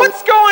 What's going on?